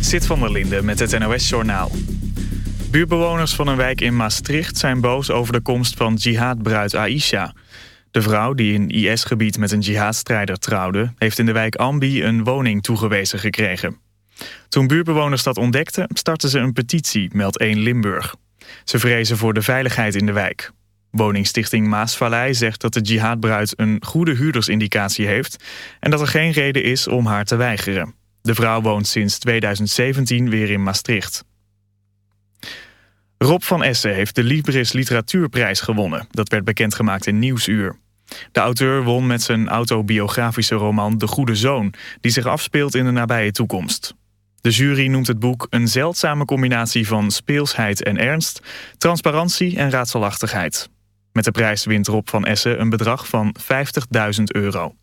Zit van der Linde met het NOS-journaal. Buurbewoners van een wijk in Maastricht zijn boos over de komst van jihadbruid Aisha. De vrouw die in IS-gebied met een jihadstrijder trouwde... heeft in de wijk Ambi een woning toegewezen gekregen. Toen buurbewoners dat ontdekten, startten ze een petitie, meldt 1 Limburg. Ze vrezen voor de veiligheid in de wijk. Woningstichting Maasvallei zegt dat de jihadbruid een goede huurdersindicatie heeft... en dat er geen reden is om haar te weigeren. De vrouw woont sinds 2017 weer in Maastricht. Rob van Essen heeft de Libris Literatuurprijs gewonnen. Dat werd bekendgemaakt in Nieuwsuur. De auteur won met zijn autobiografische roman De Goede Zoon... die zich afspeelt in de nabije toekomst. De jury noemt het boek een zeldzame combinatie van speelsheid en ernst... transparantie en raadselachtigheid. Met de prijs wint Rob van Essen een bedrag van 50.000 euro.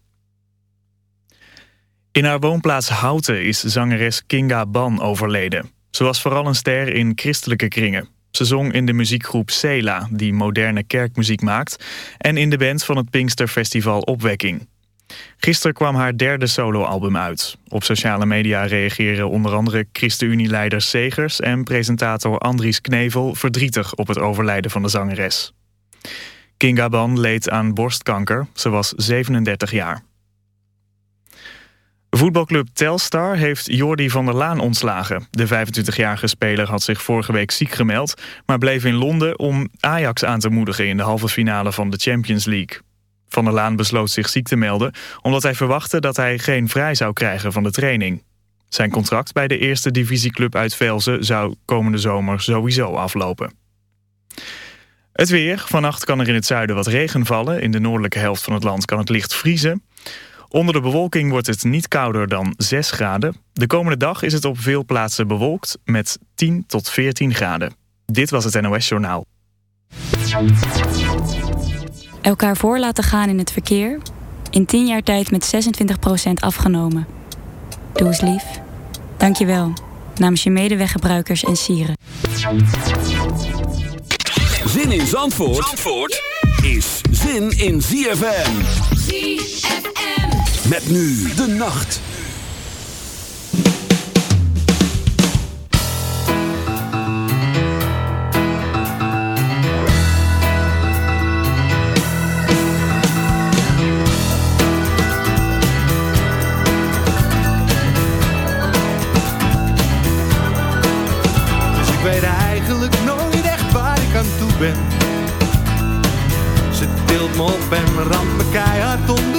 In haar woonplaats Houten is zangeres Kinga Ban overleden. Ze was vooral een ster in christelijke kringen. Ze zong in de muziekgroep Sela, die moderne kerkmuziek maakt... en in de band van het Pinksterfestival Opwekking. Gisteren kwam haar derde soloalbum uit. Op sociale media reageren onder andere ChristenUnie-leider Segers... en presentator Andries Knevel verdrietig op het overlijden van de zangeres. Kinga Ban leed aan borstkanker. Ze was 37 jaar. Voetbalclub Telstar heeft Jordi van der Laan ontslagen. De 25-jarige speler had zich vorige week ziek gemeld... maar bleef in Londen om Ajax aan te moedigen... in de halve finale van de Champions League. Van der Laan besloot zich ziek te melden... omdat hij verwachtte dat hij geen vrij zou krijgen van de training. Zijn contract bij de eerste divisieclub uit Velzen... zou komende zomer sowieso aflopen. Het weer. Vannacht kan er in het zuiden wat regen vallen. In de noordelijke helft van het land kan het licht vriezen. Onder de bewolking wordt het niet kouder dan 6 graden. De komende dag is het op veel plaatsen bewolkt met 10 tot 14 graden. Dit was het NOS Journaal. Elkaar voor laten gaan in het verkeer. In 10 jaar tijd met 26% afgenomen. Doe eens lief. Dank je wel. Namens je medeweggebruikers en sieren. Zin in Zandvoort, Zandvoort is zin in ZFM. ZFM. Met nu de nacht. Dus ik weet eigenlijk nooit echt waar ik aan toe ben. Ze tilt me op en ramt me keihard onderuit.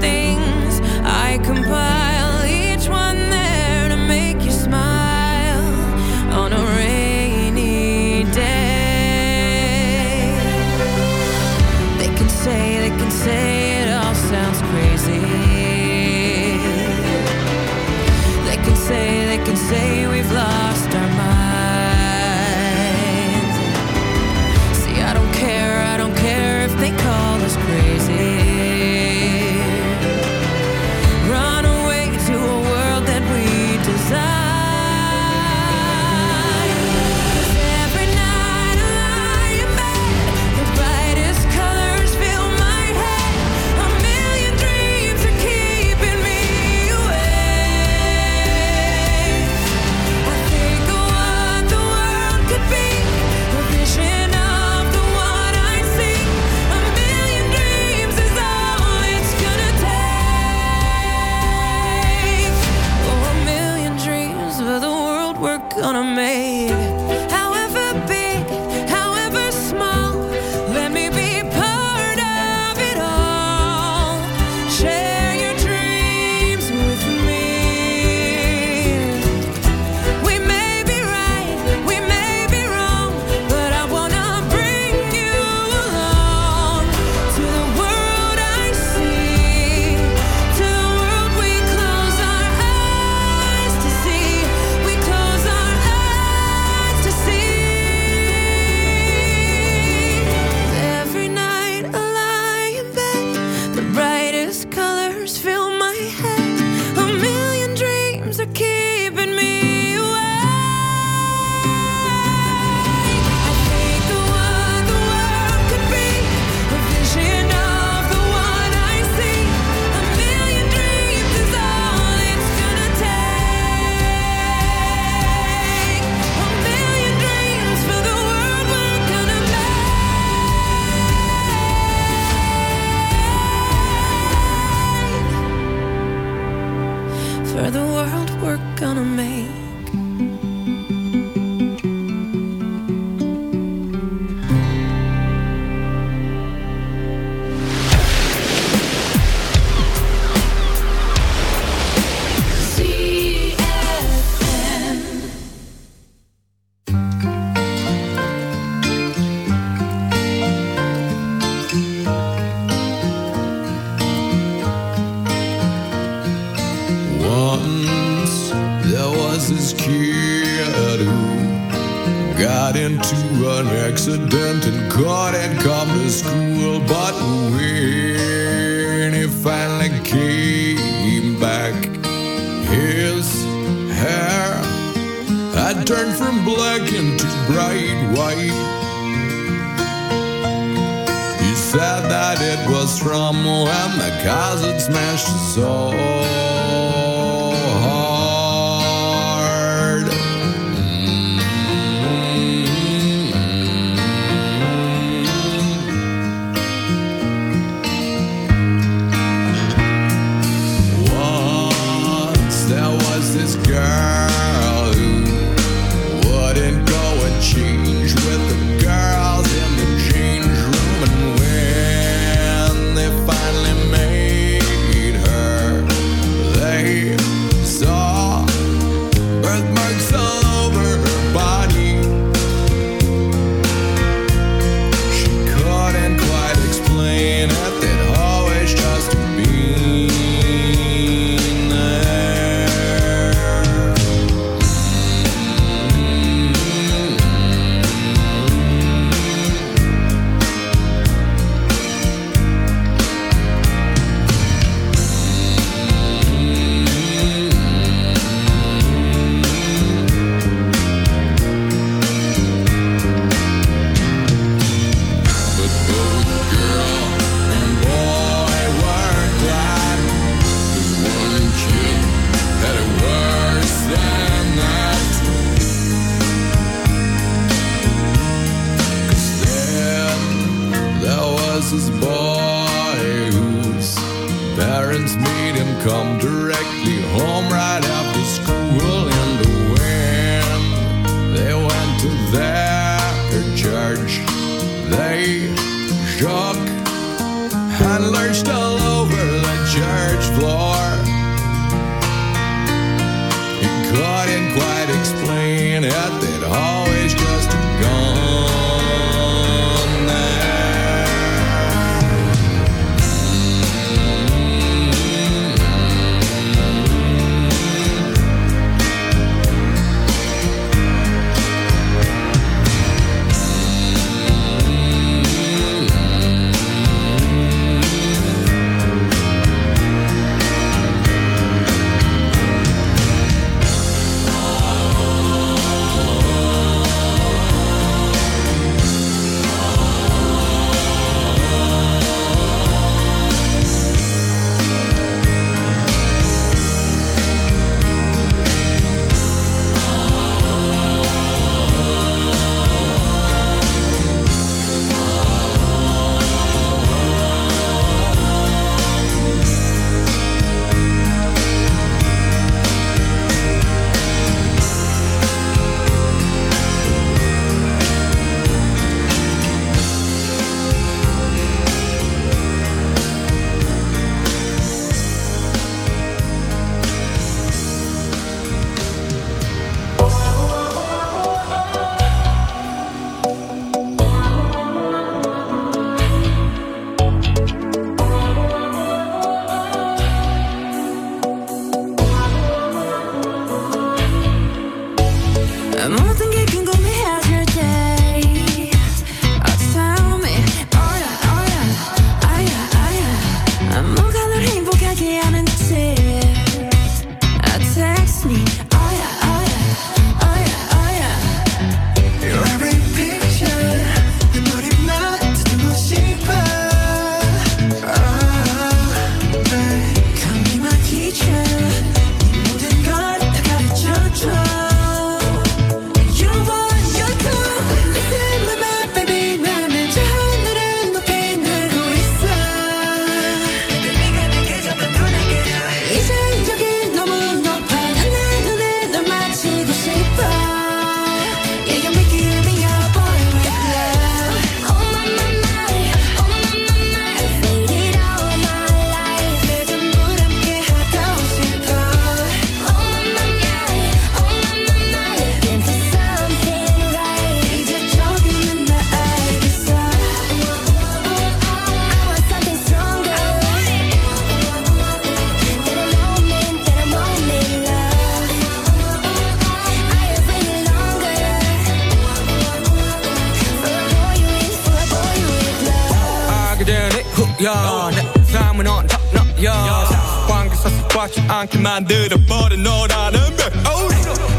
만들어버린 너라는 배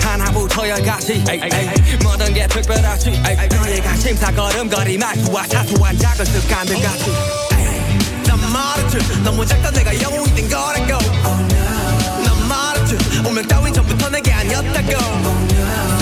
하나부터 열까지. 모든 게 특별하지. 너희가 심사걸음거리만 수와 사소한 작은 습관들까지 난 말했지. 너무 작다 내가 영웅이 된 거라고. 난 말했지. 운명 따윈 전부터 내게 아니었다고.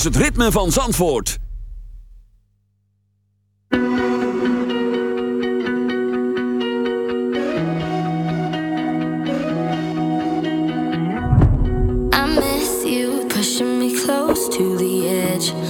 is het ritme van Zandvoort. I miss you, pushing me close to the edge.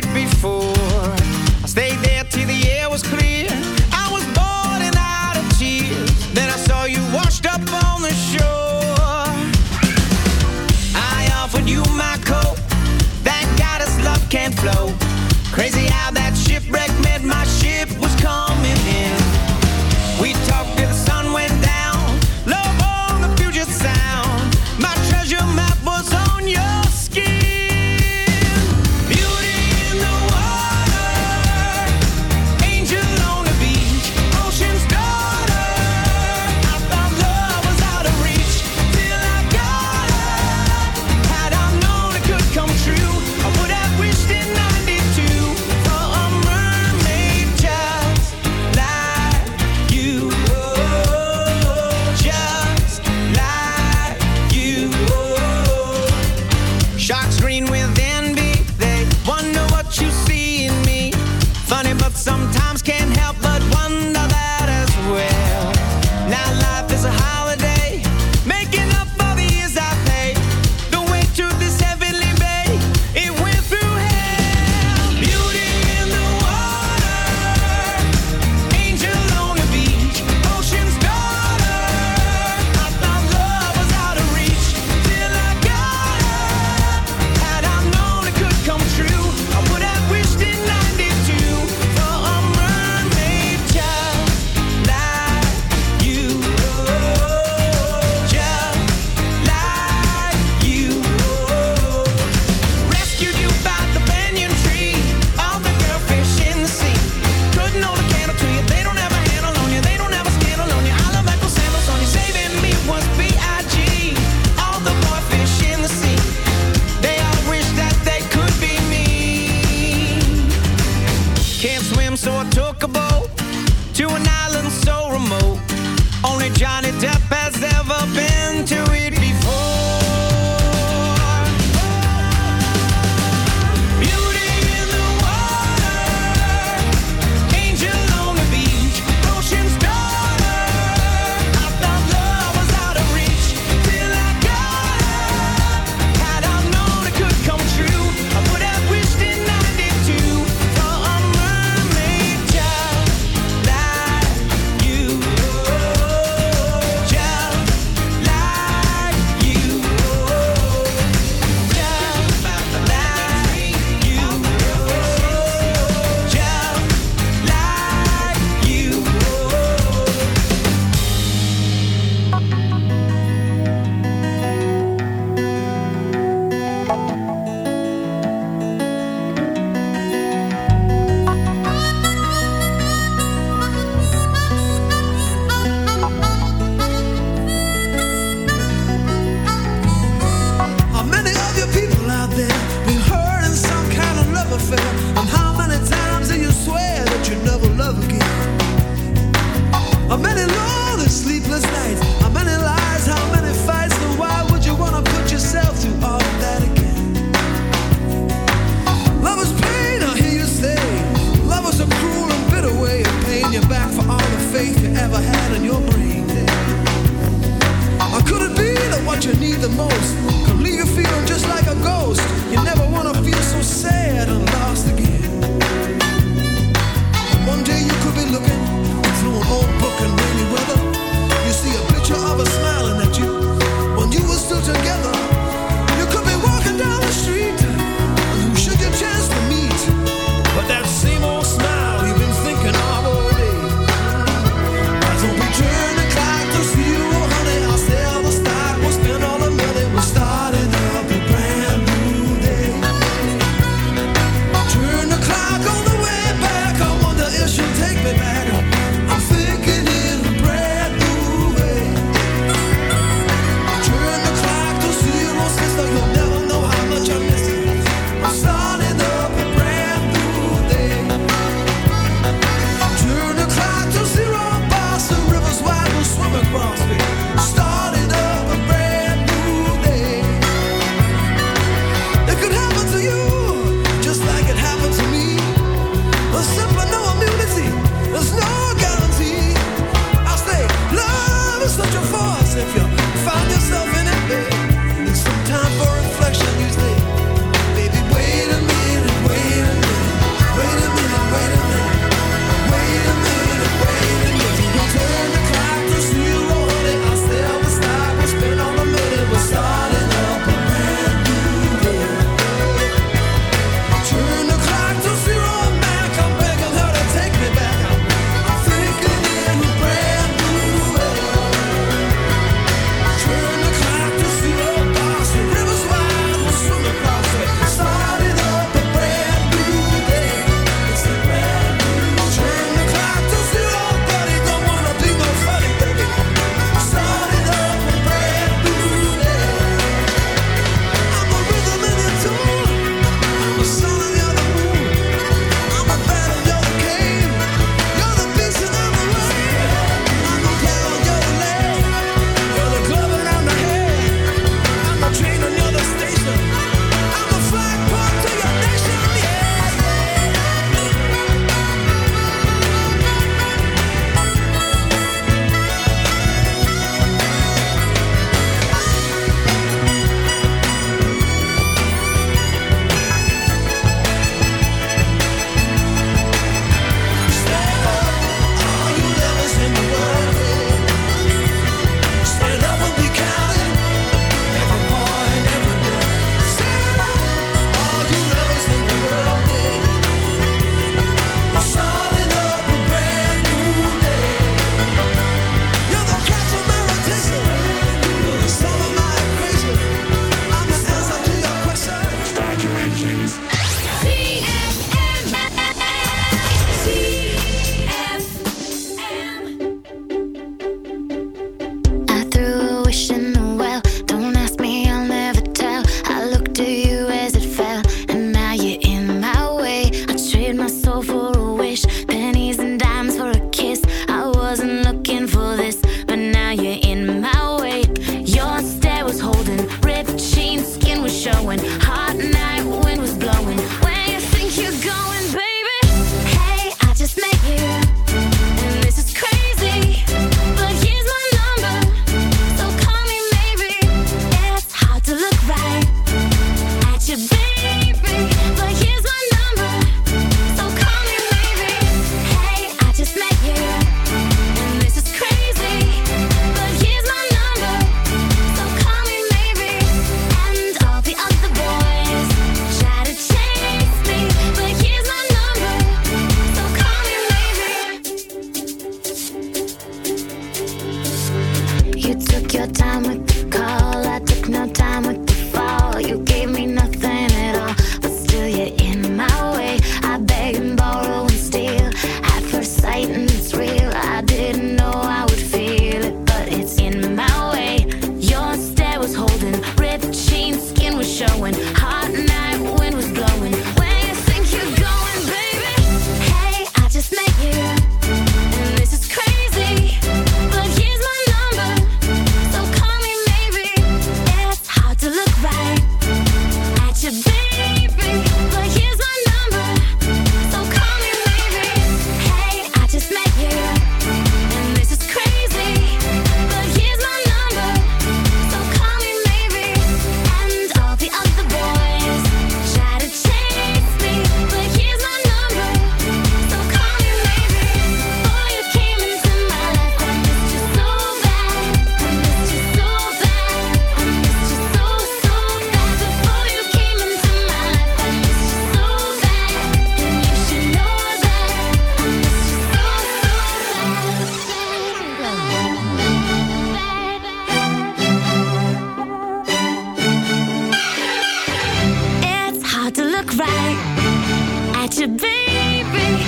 look right at your baby.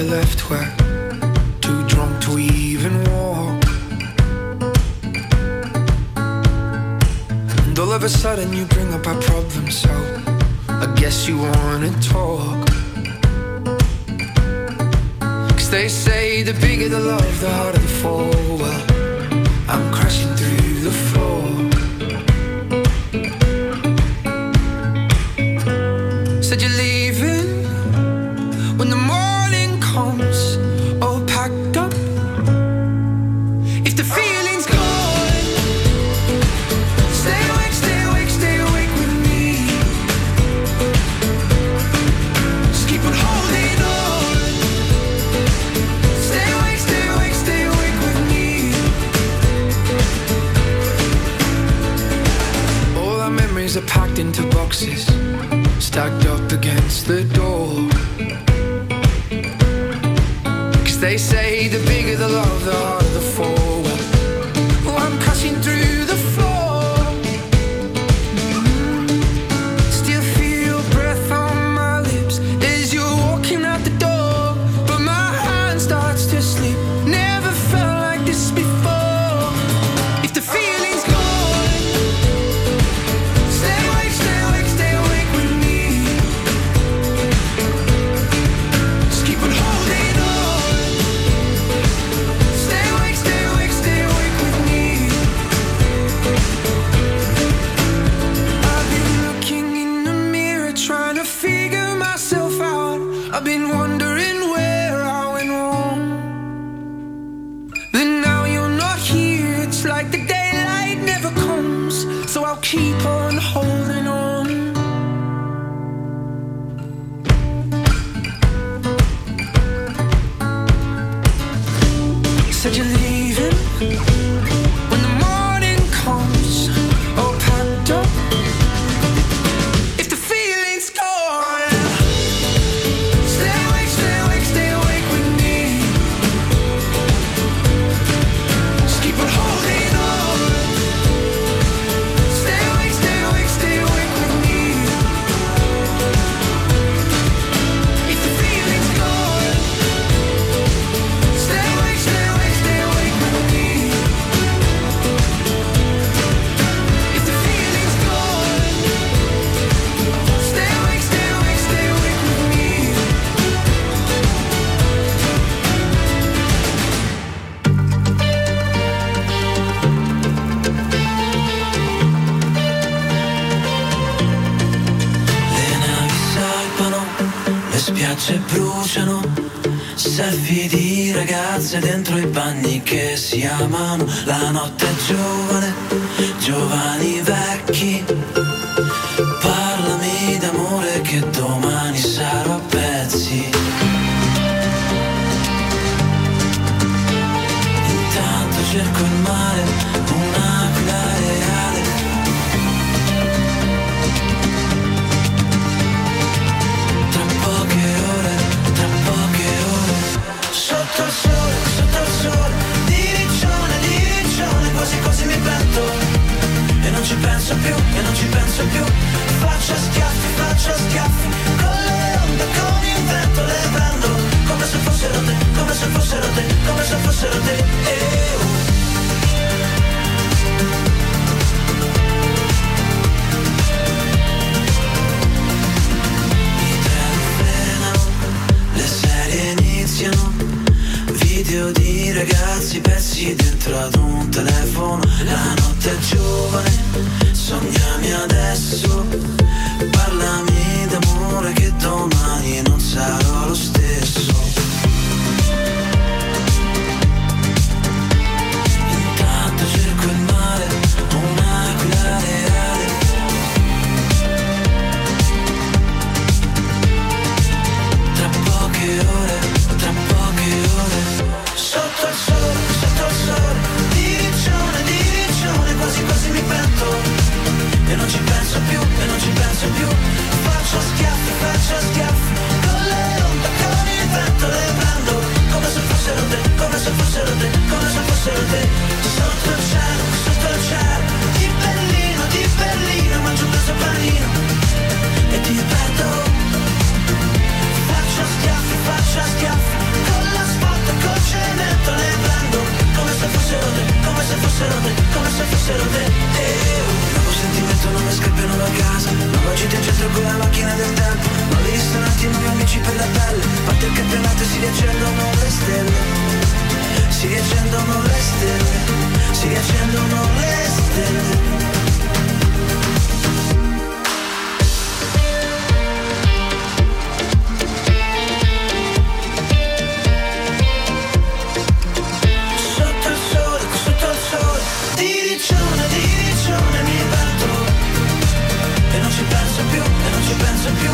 To left, we're llama riaccendono le stelle, si riaccendono le stelle, si riaccendono le stelle. Sotto il sole, sotto il sole, diricione, diricione mi batto. E non ci penso più, e non ci penso più,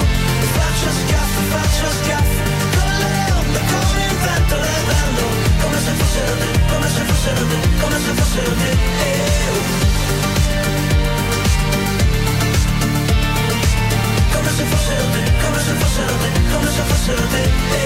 faccio schiaffo, faccio schiaffo. Come se fosse da kom come se fosse kom te, come se